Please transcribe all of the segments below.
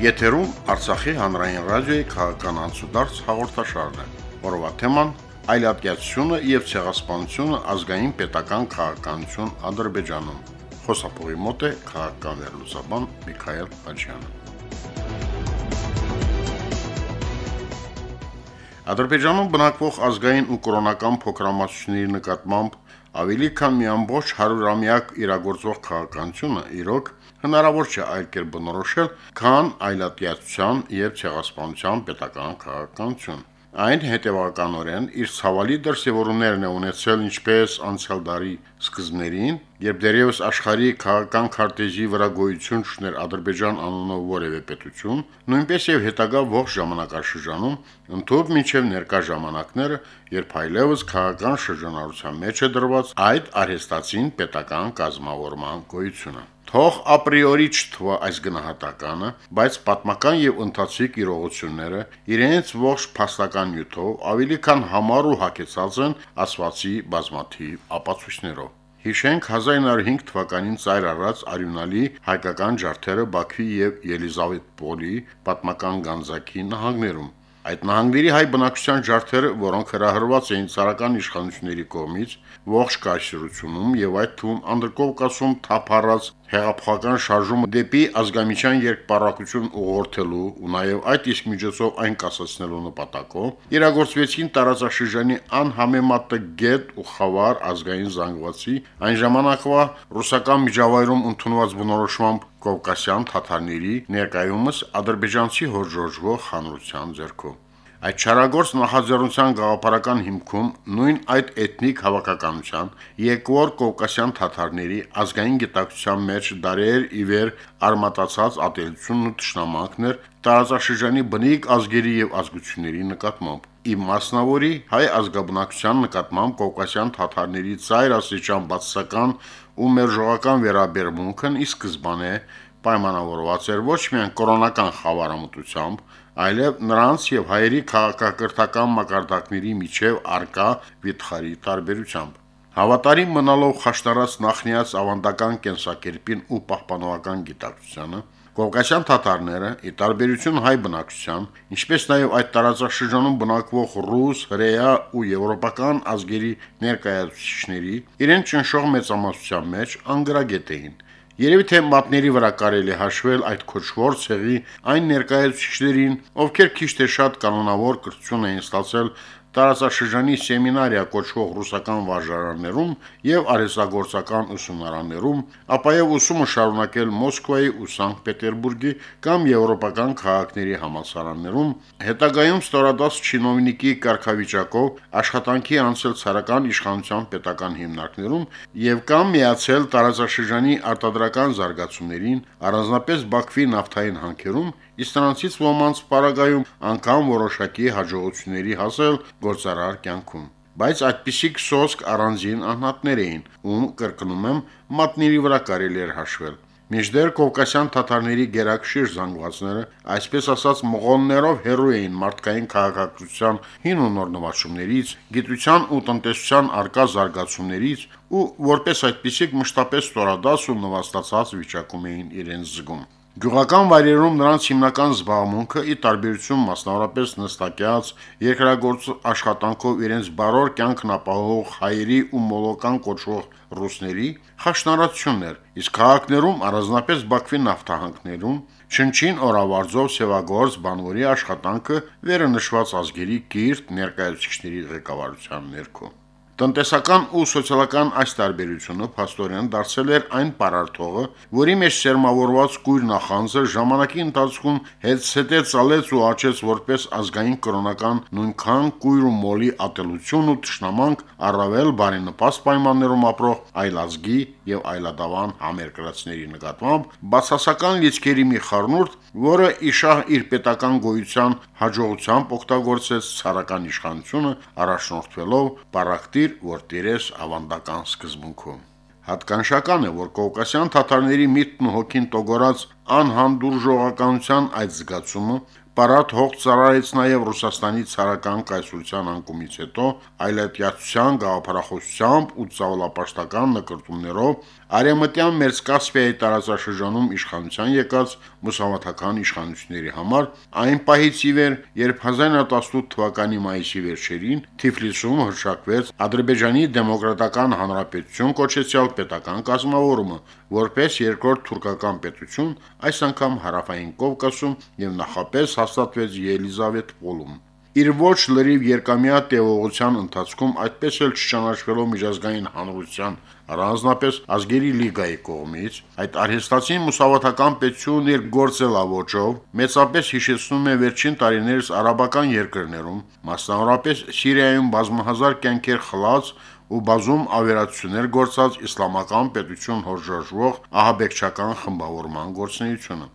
Եթերում Արցախի հանրային ռադիոյի քաղաքական անցուդարձ հաղորդաշարն է։ Օրվա թեման այլատյացությունը եւ ցեղասպանությունը ազգային պետական քաղաքականություն Ադրբեջանում։ Խոսափողի մոտ է քաղաքական վերլուծաբան Միքայել Հաջյանը։ Ադրբեջանում բնակվող ազգային ու կրոնական փոքրամասնությունների նկատմամբ ավելի քան մի ամբողջ 100-ամյակ իրագործող քաղաքականությունը իրոք հնարավոր չէ այլ կերպ բնորոշել, քան այլատիացության եւ ցեղասպանության պետական քաղաքականություն։ Այն հետևականորեն իր ցավալի դրսևորումներն է ունեցել ինչպես անցյալ դարի սկզբներին, երբ դերևս աշխարհի քաղաքական քարտեզի վրա գոյություն չուներ Ադրբեջան անունով որևէ պետություն, նույնպես եւ հետագա ողջ ժամանակաշրջանում, ընդཐུպ մինչև ներկա ժամանակները, երբ այլևս քաղաքական շրջանառության մեջ է դրված այդ արհեստացին պետական կազմավորման գոյությունը։ Թող ապրիորի չթվա այս գնահատականը, բայց պատմական եւ ընթացիկ իրողությունները իրենց ողջ փաստական նյութով ավելի քան համառ ու հակեցած են ասվածի բազմաթիվ ապացույցներով։ Հիշենք 1905 թվականին ծայր առած արյունալի հայկական ջարդերը Բաքվի եւ Ելիզավետպոլի պատմական գանձակի նահանգներում, Այդ նահանգների հայ բնակչության ջարդերը, որոնք հրահրված էին ցարական իշխանությունների կողմից, ողջ կայսրությունում եւ այդ թվում Անդրկովկասում թափառած հեղափոխական շարժումը դեպի ազգամիչյան երկպարակություն ուղղորդելու ու նաև այդ իսկ միջոցով այն կասացնելու նպատակով իրագործվեցին տարածաշրջանի անհամեմատը գետ ու խավար ազգային զանգվածի այն ժամանակվա ռուսական միջավայրում ընդունված բնորոշմամբ կովկասյան թաթարների ներկայումս ադրբեջանցի հորժոժվող հանրության ձեռքով Այդ չարագործ նախաձեռնության գաղափարական հիմքում նույն այդ էթնիկ հավաքականության երկվոր կովկասյան թաթարների ազգային գիտակցության մեջ դարեր ի վեր արմատացած ատելությունն ու ճշնամանքն էր տարածաշրջանի բնիկ ազգերի եւ ազգությունների նկատմամբ։ Իմ մասնավորի հայ ազգաբնակության նկատմամբ կովկասյան թաթարների ծայր ասիճան բացասական ու մերժողական վերաբերմունքն ի սկզբանե պայմանավորված էր ոչ միայն կորոնական խավարամտությամբ, այլև նրանց եւ հայերի քաղաքակրթական մակարդակների միջև արկա վիթխարի տարբերությամբ։ Հավատարիմ մնալով խաշտարած նախնիած ավանդական կենսակերպին ու պահպանողական գիտակցությանը, Կովկասյան թաթարները, ի տարբերություն հայ բնակչության, ինչպես նաև այդ տարածաշրջանում բնակվող ռուս, հրեա ու եվրոպական ազգերի ներկայացուցիչների, իրեն ճնշող մեծամասնության մեջ անգրագետ էին, Երևի թե մատների վրա կարելի հաշվել այդ քոչվոր ցեղի այն ներկայացուցիչներին, ովքեր քիչ թե շատ կանոնավոր կրթություն էին ստացել տարածաշրջանի սեմինարիա կոչվող ռուսական վարժարաններում եւ արհեստագործական ուսումնարաններում, ապա եւ ուսումը շարունակել Մոսկվայի ու Սանկտ Պետերբուրգի կամ եվրոպական քաղաքների համալսարաններում, հետագայում ստորադաս չինովնիկի կարգավիճակով աշխատանքի անցել ցարական իշխանության պետական հիմնարկներում եւ կամ միացել տարածաշրջանի արտադրական զարգացումներին, առանձնապես Բաքվի նավթային հանքերում իսկ նրանցից ոմանց պարագայում անգամ որոշակի հաջողությունների հասել գործարար կյանքում բայց այդպիսիք սոսկ առանձին անհատներ էին, ում կրկնում եմ մատների վրա կարելի էր հաշվել։ Միջդեռ կովկասյան թաթարների գերակշիռ զանգվածները, այսպես ասած մողոններով հերո էին մարդկային քաղաքակրթության հին ու նոր նվաճումներից, գիտության ու տնտեսության արկա զարգացումներից ու որպես այդպիսիք մշտապես ստորադաս ու նվաստացած վիճակում էին իրենց զգում։ Գյուղական վայրերում նրանց հիմնական զբաղմունքը՝ ի տարբերություն մասնավորապես նստակյաց երկրագործ աշխատանքով իրենց բարոր կյանքն ապահովող հայերի ու մոլոկան կոչվող ռուսների, խաշնարացությունն էր, իսկ քաղաքներում, առանձնապես Բաքվի նավթահանքներում, Շնչին օրավարձով սևագործ բանվորի աշխատանքը վերը նշված ազգերի կիրթ ներկայացուցիչների ղեկավարության ներքո։ Տնտեսական ու սոցիալական այս տարբերությունը փաստորեն դարձել էր այն պարարթողը, որի մեջ սերմավորված կույր նախանձը ժամանակի ընթացքում հետսետե ցալեց ու աճեց որպես ազգային կրոնական նույնքան կույր ու մոլի ատելություն ու ճշնամանք առավել բարենպաստ պայմաններում ապրող այլազգի եւ այլադավան համերկրացների նկատմամբ բացասական լիցքերի մի խառնուրդ, որը իշահ իր պետական գոյության հաջողությամբ օգտագործեց ցարական իշխանությունը առաջնորդվելով բարակտիր իր որտիրես ավանդական սկզբունքում։ Հատկանշական է, որ կովկասյան թաթարների միտքն ու հոգին տոգորած անհանդուրժողականության այդ զգացումը Պարատ հող ծառայեց նաև Ռուսաստանի ցարական կայսրության անկումից հետո այլատյացության գաղափարախոսությամբ ու ցավալապաշտական նկարտումներով Արեմտյան Մերձկասպիայի տարածաշրջանում իշխանության եկած մուսավաթական իշխանությունների համար այն պահից ի վեր, երբ 1918 թվականի մայիսի վերջերին Թիֆլիսում հրշակվեց Ադրբեջանի Դեմոկրատական Հանրապետություն կոչեցյալ պետական կազմավորումը, որպես երկրորդ թուրքական պետություն, այս անգամ հարավային Կովկասում եւ նախապես հաստատվեց Ելիզավետպոլում։ Իր ոչ լրիվ երկամյա տևողության ընթացքում այդպես էլ չճանաչվելով միջազգային հանրության առանձնապես ազգերի լիգայի կողմից, այդ արհեստացին մուսավաթական պետությունն իր գործելավոճով մեծապես հիշեցնում է վերջին տարիներս արաբական երկրներում, մասնավորապես Սիրիայում բազմահազար կյանքեր խլած ու բազում ավերացություններ գործած իսլամական պետություն հորժժվող ահաբեկչական խմբավորման գործունեությունը։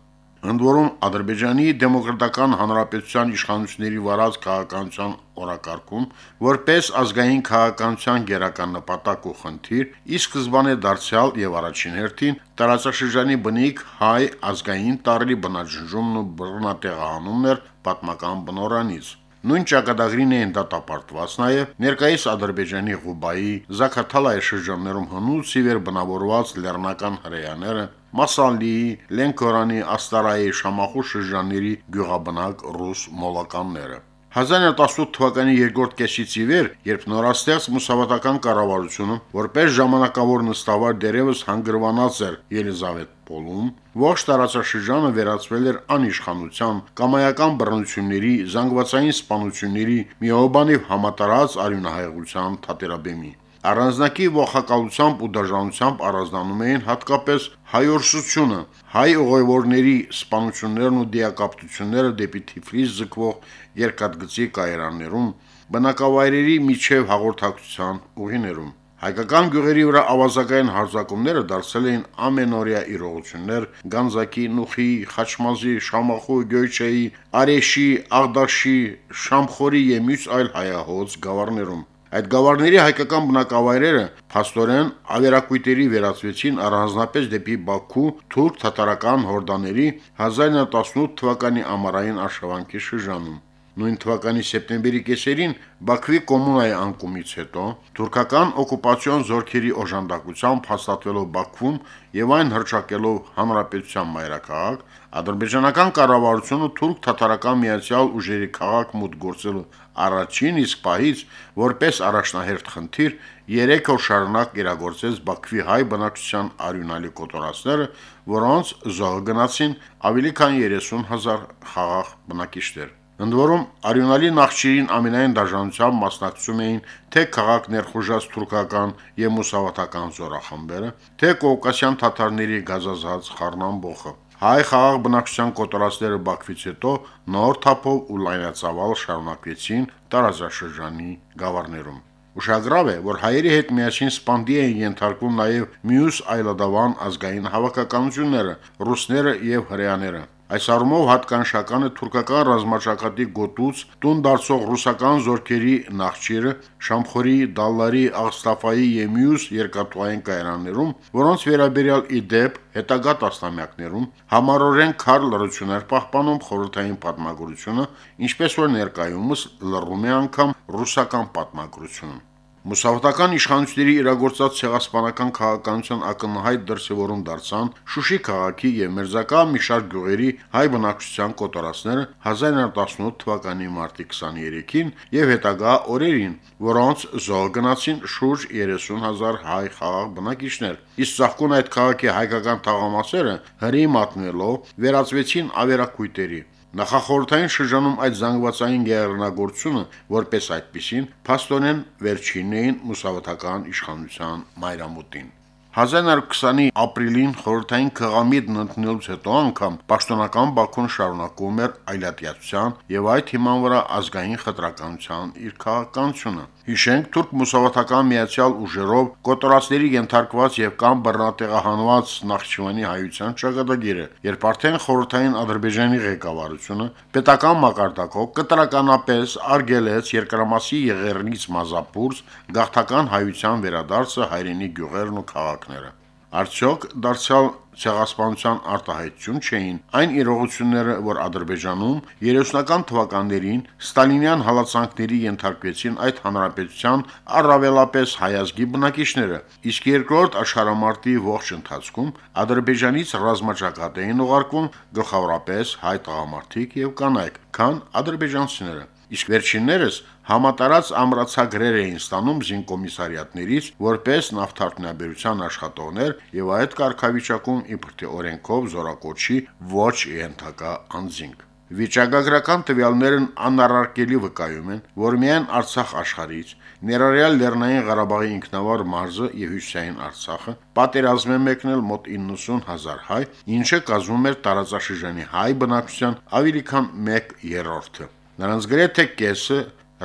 Ընդ որում Ադրբեջանի Դեմոկրատական Հանրապետության իշխանությունների վարած քաղաքականության օրակարգում որպես ազգային քաղաքականության գերական նպատակ ու խնդիր, ի սկզբանե դարձյալ եւ առաջին հերթին տարածաշրջանի բնիկ հայ ազգային տարրի բնաջնջումն ու բռնատեղահանումն էր պատմական բնորանից։ Նույն ճակատագրին էին դատապարտված նաև ներկայիս Ադրբեջանի Ղուբայի, Զաքաթալայի շրջաններում հնուց իվեր բնավորված լեռնական հրեաները, Մասալիի, Լենկորանի, Աստարայի, Շամախու շրջանների գյուղաբնակ ռուս մոլականները։ 1918 թվականի երկրորդ կեսից ի վեր, երբ նորաստեղծ մուսավատական կառավարությունը, որպես ժամանակավոր նստավար դերևս հանգրվանած էր Ելիզավետ Պոլում, ողջ տարածաշրջանը վերածվել էր անիշխանության, կամայական բռնությունների, զանգվածային սպանությունների, միաբանիվ համատարած արյունահեղության թատերաբեմի։ Առանձնակի ողակալությամբ ու դաժանությամբ առանձնանում էին հատկապես հայորսությունը, հայ ուղևորների սպանություններն ու դիակապտությունները դեպի Թիֆլիս զգվող երկաթգծի կայարաններում, բնակավայրերի միջև հաղորդակցության ուղիներում։ Հայկական գյուղերի վրա ավազակային հարձակումները դարձել էին ամենօրյա իրողություններ Գանձակի, Նուխի, Խաչմազի, Շամախու, Գյոյչեի, Արեշի, Աղդաշի, Շամխորի եւ այլ հայահոց գավառներում։ Այդ գավառների հայկական բնակավայրերը փաստորեն ավերակույտերի վերածվեցին առանձնապես դեպի Բաքու թուրք-թաթարական հորդաների 1918 թվականի ամառային արշավանքի շրջանում։ Նույն թվականի սեպտեմբերի կեսերին Բաքվի կոմունայի անկումից հետո թուրքական օկուպացիոն զորքերի օժանդակությամբ հաստատվելով Բաքվում եւ այն հրճակելով հանրապետության մայրաքաղաք, ադրբեջանական կառավարությունը թուրք-թաթարական միացյալ ուժերի քաղաք մուտք գործելու առաջին իսկ պահից որպես առաջնահերթ խնդիր 3 օր շարունակ իրագործեց Բաքվի հայ բնակչության արյունալի կոտորածները, որոնց զոհ գնացին ավելի քան 30000 խաղաղ բնակիչներ։ Ընդ որում արյունալի նախճիրին ամենայն դաժանությամբ մասնակցում էին թե քաղաք ներխուժած թուրքական եւ մուսավաթական զորախմբերը, թե կովկասյան թաթարների գազազած խառնամբոխը։ Հայ խաղաղ բնակչության կոտորածները Բաքվից հետո նոր թափով ու լայնածավալ շարունակվեցին տարածաշրջանի գավառներում։ Ուշագրավ է, որ հայերի հետ միասին սպանդի էին ենթարկվում նաև մյուս այլադավան ազգային հավաքականությունները՝ ռուսները եւ հրեաները։ Այս առումով հատկանշական է թուրքական ռազմաճակատի գոտուց տուն դարձող ռուսական զորքերի նախճիրը Շամխորի, Դալլարի, Աղստաֆայի եւ մյուս երկաթուային կայաններում, որոնց վերաբերյալ իդեպ հետագա տասնամյակներում համառորեն քար լրություններ պահպանում խորհրդային պատմագրությունը, ինչպես որ ներկայումս լռում է անգամ ռուսական պատմագրությունը։ Մուսավտական իշխանությունների իրագործած ցեղասպանական քաղաքականության ակնհայտ դրսևորում դարձան Շուշի քաղաքի եւ Մերձակա մի շարք գյուղերի հայ բնակչության կոտորածները 1918 թվականի մարտի 23-ին եւ հետագա օրերին, որոնց զոհ գնացին շուրջ 30000 հայ խաղաղ բնակիչներ։ Իսկ ցաղկուն այդ քաղաքի հայկական թաղամասերը հրի մատնելով վերածվեցին ավերակույտերի։ Նախախորհրդային շրջանում այդ զանգվածային գերնագործությունը որպես այդպիսին փաստորեն վերջինն էին մուսավաթական իշխանության մայրամուտին 1920-ի ապրիլին խորհրդային քղամիտ ընդունելուց հետո անգամ պաշտոնական Բաքուն շարունակում էր այլատյացության եւ այդ հիման վրա ազգային խտրականության իր քաղաքականությունը։ Հիշենք թուրք մուսավաթական միացյալ ուժերով կոտորածների ենթարկված եւ կամ բռնատեղահանված Նախճիվանի հայության ճակատագիրը, երբ արդեն խորհրդային Ադրբեջանի ղեկավարությունը պետական մակարդակով կտրականապես արգելեց երկրամասի եղերնից մազապուրս գաղթական հայության վերադարձը հայրենի գյուղերն ու քաղաքները։ Արդյոք դարձյալ ցեղասպանության արտահայտություն չէին այն իրողությունները, որ Ադրբեջանում 30-ական թվականներին ստալինյան հալածանքների ենթարկվեցին այդ հանրապետության առավելապես հայազգի բնակիչները, իսկ երկրորդ աշխարհամարտի ողջ ընթացքում Ադրբեջանից ռազմաճակատ էին ուղարկվում գլխավորապես հայ տղամարդիկ եւ կանայք, քան ադրբեջանցիները իսկ վերջիններս համատարած ամրացագրեր էին ստանում զինկոմիսարիատներից որպես նավթարդյունաբերության աշխատողներ եւ այդ կարգավիճակում իբր թե օրենքով զորակոչի ոչ ենթակա անձինք։ Վիճակագրական տվյալներն անառարկելի վկայում են, որ միայն Արցախ աշխարհից, ներառյալ Լեռնային Ղարաբաղի ինքնավար մարզը եւ Հյուսիսային Արցախը, պատերազմ է մեկնել մոտ 90000 հայ, ինչը կազմում էր տարածաշրջանի հայ բնակչության ավելի քան 1/3-ը։ Նրանց գրեթե կեսը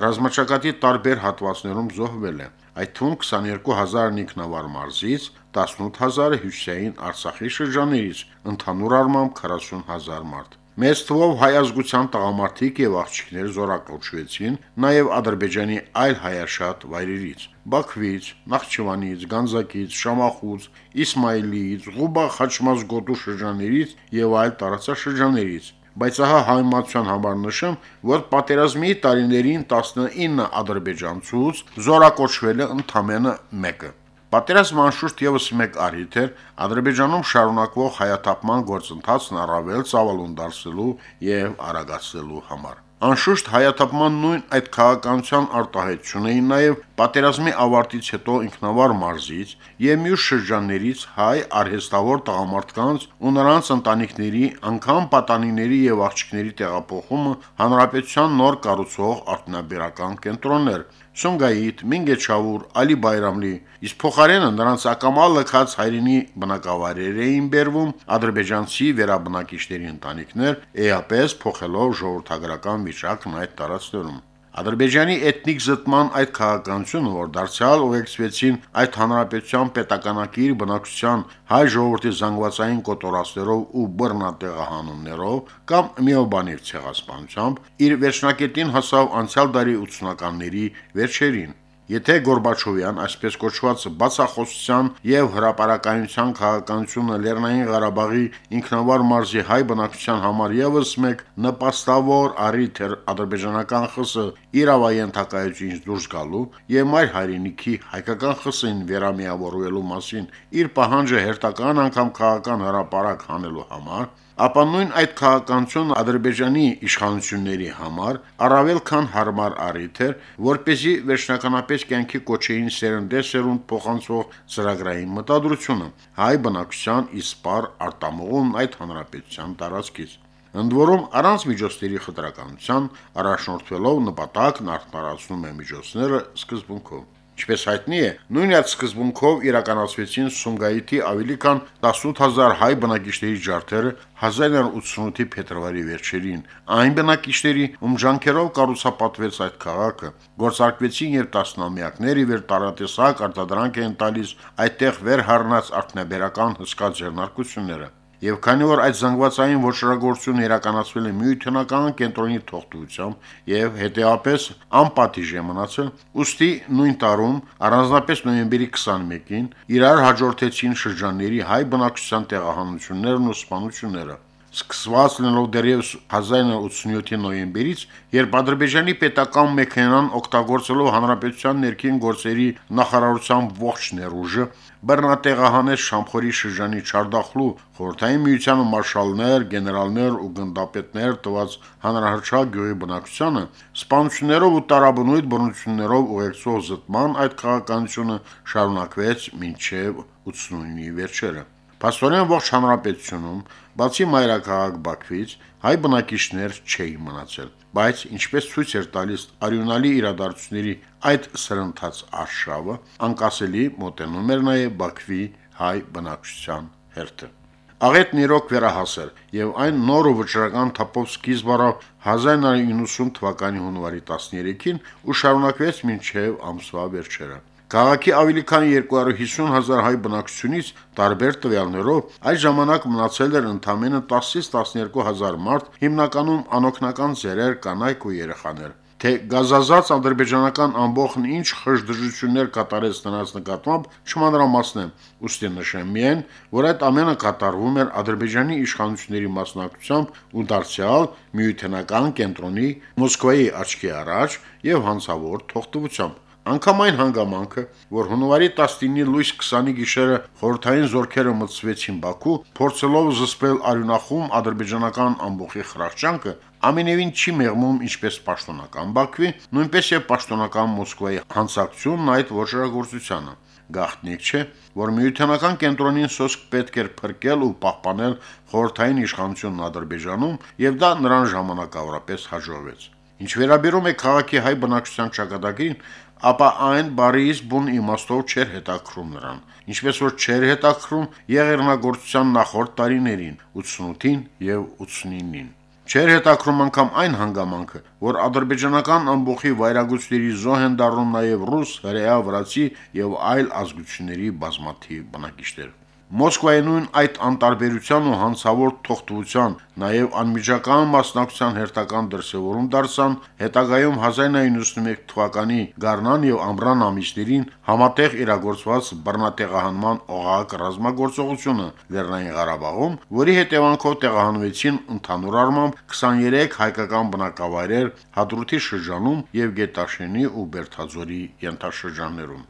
ռազմաճակատի տարբեր հատվածներում զոհվել է, այդ թվում 22000-ն ինքնավար մարզից, 18000-ը հյուսիսային Արցախի շրջաններից, ընդհանուր առմամբ 40000 մարդ։ Մեծ թվով հայազգության տղամարդիկ եւ աղջիկներ զորակոչվեցին նաեւ Ադրբեջանի այլ հայաշատ վայրերից՝ Բաքվից, Նախճիվանից, Գանձակից, Շամախուց, Իսմայիլիից, Ղուբա Խաչմազգոտու շրջաններից եւ այլ տարածաշրջաններից բայց ահա հայմատության համար նշեմ, որ պատերազմի տարիներին 19 ադրբեջանցուց զորակոչվել է ընդամենը 1-ը։ Պատերազմը անշուշտ եւս մեկ առիթ էր Ադրբեջանում շարունակվող հայաթափման գործընթացն առավել ծավալուն դարձելու եւ արագացնելու համար։ Անշուշտ հայաթափման նույն այդ քաղաքականության արտահայտությունն էին նաև պատերազմի ավարտից հետո ինքնավար մարզից եւ մյուս շրջաններից հայ արհեստավոր տղամարդկանց ու նրանց ընտանիքների անգամ պատանիների եւ աղջիկների տեղափոխումը հանրապետության նոր կառուցող արտոնաբերական կենտրոններ Սունգայիթ, Մինգեչավուր, Ալի Բայրամլի, իսկ փոխարենը նրանց ակամա լքած հայրենի բնակավայրեր էին բերվում ադրբեջանցի վերաբնակիչների ընտանիքներ, էապես փոխելով ժողովրդագրական վիճակն այդ տարածքներում։ Ադրբեջանի էթնիկ զտման այդ քաղաքականությունը, որ դարձյալ ուղեկցվեցին այդ հանրապետության պետականակիր բնակչության հայ ժողովրդի զանգվածային կոտորածներով ու բռնատեղահանումներով կամ միոբանիվ ցեղասպանությամբ, իր վերջնակետին հասավ անցյալ դարի 80-ականների վերջերին։ Եթե Գորբաչովյան այսպես կոչված բացախոսության եւ հրաապարականության քաղաքականությունը Լեռնային Ղարաբաղի ինքնավար մարզի հայ բնակչության համար եւս մեկ նպաստավոր առիթ էր ադրբեջանական խսը իրավայենթակայությունից դուրս գալու եւ մայր հայրենիքի հայկական խսին վերամիավորվելու մասին իր պահանջը հերթական անգամ քաղաքական հրաապարակ հանելու համար ապա նույն այդ քաղաքականությունը Ադրբեջանի իշխանությունների համար առավել քան հարմար առիթ էր, որպեսզի վերջնականապես կյանքի կոչեին սերնդեսերունդ փոխանցող ծրագրային մտադրությունը հայ բնակչության իսպար արտամողում այդ հանրապետության տարածքից ընդ որում առանց միջոցների խտրականության առաջնորդվելով նպատակն արտարացնում է միջոցները սկզբունքով Ինչպես հայտնի է, նույն այդ սկզբունքով իրականացվեցին Սումգայիթի ավելի քան 18000 հայ բնակիչների ջարդերը 1988-ի փետրվարի վերջերին։ Այն բնակիչների, ում ջանքերով կառուցապատվեց այդ քաղաքը, գործարկվեցին եւ տասնամյակների վեր տարատեսակ արտադրանք են տալիս այդտեղ վերհառնած արտնաբերական հսկա ձեռնարկությունները։ Եվ քանի որ այդ զանգվածային ոչռագործությունը իրականացվել է միութենական կենտրոնի թողտվությամբ եւ հետեւապես անպատիժ է մնացել, ուստի նույն տարում առանձնապես նոյեմբերի 21-ին իրար հաջորդեցին շրջանների հայ բնակչության տեղահանություններն ու սպանությունները սկսված լինելով դեռևս 1987-ի նոյեմբերից, երբ Ադրբեջանի պետական մեքենան օգտագործելով հանրապետության ներքին գործերի նախարարության ողջ ներուժը բռնատեղահանեց Շամխորի շրջանի Չարդախլու խորհրդային միությանը մարշալներ, գեներալներ ու գնդապետներ տված հանրահրճակ գյուղի բնակչությանը սպանություններով ու տարաբնույթ բռնություններով ուղեկցող զտման այդ քաղաքականությունը շարունակվեց մինչև 89-ի վերջերը։ Պաստորեն ողջ հանրապետությունում, բացի մայրաքաղաք Բաքվից, հայ բնակիչներ չէին մնացել, բայց ինչպես ցույց էր տալիս արյունալի իրադարձությունների այդ սրընթաց արշավը, անկասելի մոտենում էր նաև Բաքվի հայ բնակչության հերթը։ Աղետն իրոք վերահասեր եւ այն նոր ու վճռական թափով սկիզբ առավ 1990 թվականի հունվարի 13-ին ու շարունակվեց մինչև ամսվա վերջերը։ Քաղաքի ավելի քան 250 հազար հայ բնակչությունից տարբեր տվյալներով այդ ժամանակ մնացել էր ընդամենը 10-ից 12 հազար մարդ, հիմնականում անօքնական ծերեր, կանայք ու երեխաներ։ թե գազազած ադրբեջանական ամբողջն ինչ խժդժություններ կատարեց նրանց նկատմամբ չմանրամասնեմ, ուստի նշեմ միայն, որ այդ ամենը կատարվում էր Ադրբեջանի իշխանությունների մասնակցությամբ ու դարձյալ միութենական կենտրոնի Մոսկվայի աչքի առաջ եւ հանցավոր թողտվությամբ։ Անկամ այն հանգամանքը, որ հունվարի 19-ի լույս 20-ի գիշերը խորթային զորքերը մտցվեցին Բաքու, փորձելով զսպել արյունախում ադրբեջանական ամբողջի խրախճանքը, ամենևին չի մեղմում ինչպես պաշտոնական Բաքվի, նույնպես եւ պաշտոնական Մոսկվայի հանցակցությունն այդ ոչռագործությանը։ Գաղտնիք չէ, որ միությանական կենտրոնին սոսկ պետք էր փրկել ու պահպանել խորթային իշխանությունն Ադրբեջանում, եւ դա նրան ժամանակավորապես հաջողվեց։ Ինչ վերաբերում է քաղաքի հայ բնակչության ճակատագրին, ապա այն բարիից բուն իմաստով չէր հետաքրում նրան, ինչպես որ չէր հետաքրում եղերնագործության նախորդ տարիներին 88-ին եւ 89-ին։ Չէր հետաքրում անգամ այն հանգամանքը, որ ադրբեջանական ամբողջի վայրագությունների զոհ են դառնում նաև ռուս, հրեա, վրացի եւ այլ ազգությունների բազմաթիվ բնակիչներ։ Մոսկվայի նույն այդ անտարբերության ու հանցավոր թողտվության, նաև անմիջական մասնակցության հերթական դրսևորում դարձան հետագայում 1991 թվականի Գառնան եւ Ամռան ամիսներին համատեղ իրագործված բռնատեղահանման օղակ ռազմագործողությունը Լեռնային Ղարաբաղում, որի հետևանքով տեղահանվեցին ընդհանուր առմամբ 23 հայկական բնակավայրեր Հադրութի շրջանում եւ Գետաշենի ու Բերթաձորի ենթաշրջաններում։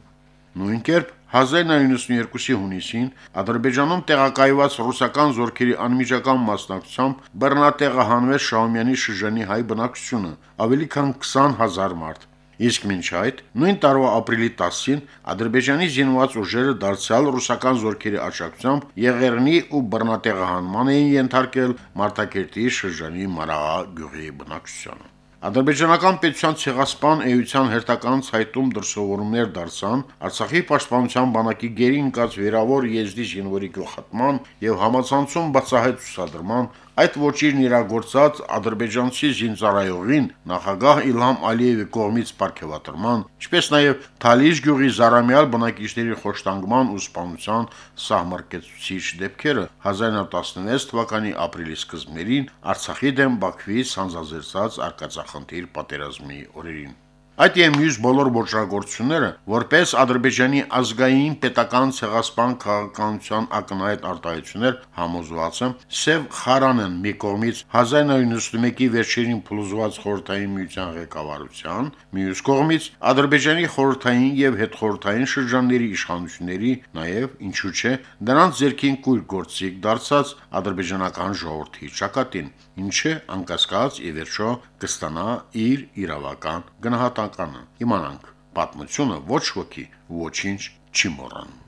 Նույն կերպ 1992-ի հունիսին Ադրբեջանում տեղակայված ռուսական զորքերի անմիջական մասնակցությամբ բռնատեղահանվեց Շահումյանի շրջանի հայ բնակչությունը, ավելի քան 20000 մարդ։ Իսկ մինչ այդ, նույն տարվա ապրիլի 10-ին Ադրբեջանի զինված ուժերը դարձյալ ռուսական զորքերի աջակցությամբ Եղեռնի ու բռնատեղահանման էին ենթարկել Մարտակերտի շրջանի Մարաղա գյուղի բնակչությանը։ Ադրբեջանական պետության ցեղասպան էության հերթական ցայտում դրսևորումներ դարձան Արցախի պաշտպանության բանակի գերի ընկած վերավոր եզդի զինվորի գլխատման եւ համացանցում բացահայտ ցուսադրման այդ ոչիրն իրագործած ադրբեջանցի զինծառայողին նախագահ Իլհամ Ալիևի կողմից ապարգևատրման, ինչպես նաև Թալիշ գյուղի Զարամյալ բնակիչների խոշտանգման ու սպանության սահմարկեցուցիչ դեպքերը 1916 թվականի ապրիլի սկզբներին Արցախի դեմ Բաքվի սանձազերծած արկածախնդիր պատերազմի օրերին։ Այդ եւ մյուս բոլոր ոչռագործությունները, որպես Ադրբեջանի ազգային պետական ցեղասպան քաղաքականության ակնհայտ արտահայտություններ համոզված եմ, Սև Խարան են մի կողմից 1991-ի վերջերին փլուզված խորհրդային միության ղեկավարության, մյուս կողմից Ադրբեջանի խորհրդային եւ հետխորհրդային շրջանների իշխանությունների, նաեւ ինչու՞ չէ, նրանց ձերքին կույր գործիք դարձած ադրբեջանական ժողովրդի ճակատին, ինչը անկասկած ի վերջո կստանա իր իրավական գնահատականը։ Իմանանք, պատմությունը ոչ ոքի ոչինչ չի մոռանում։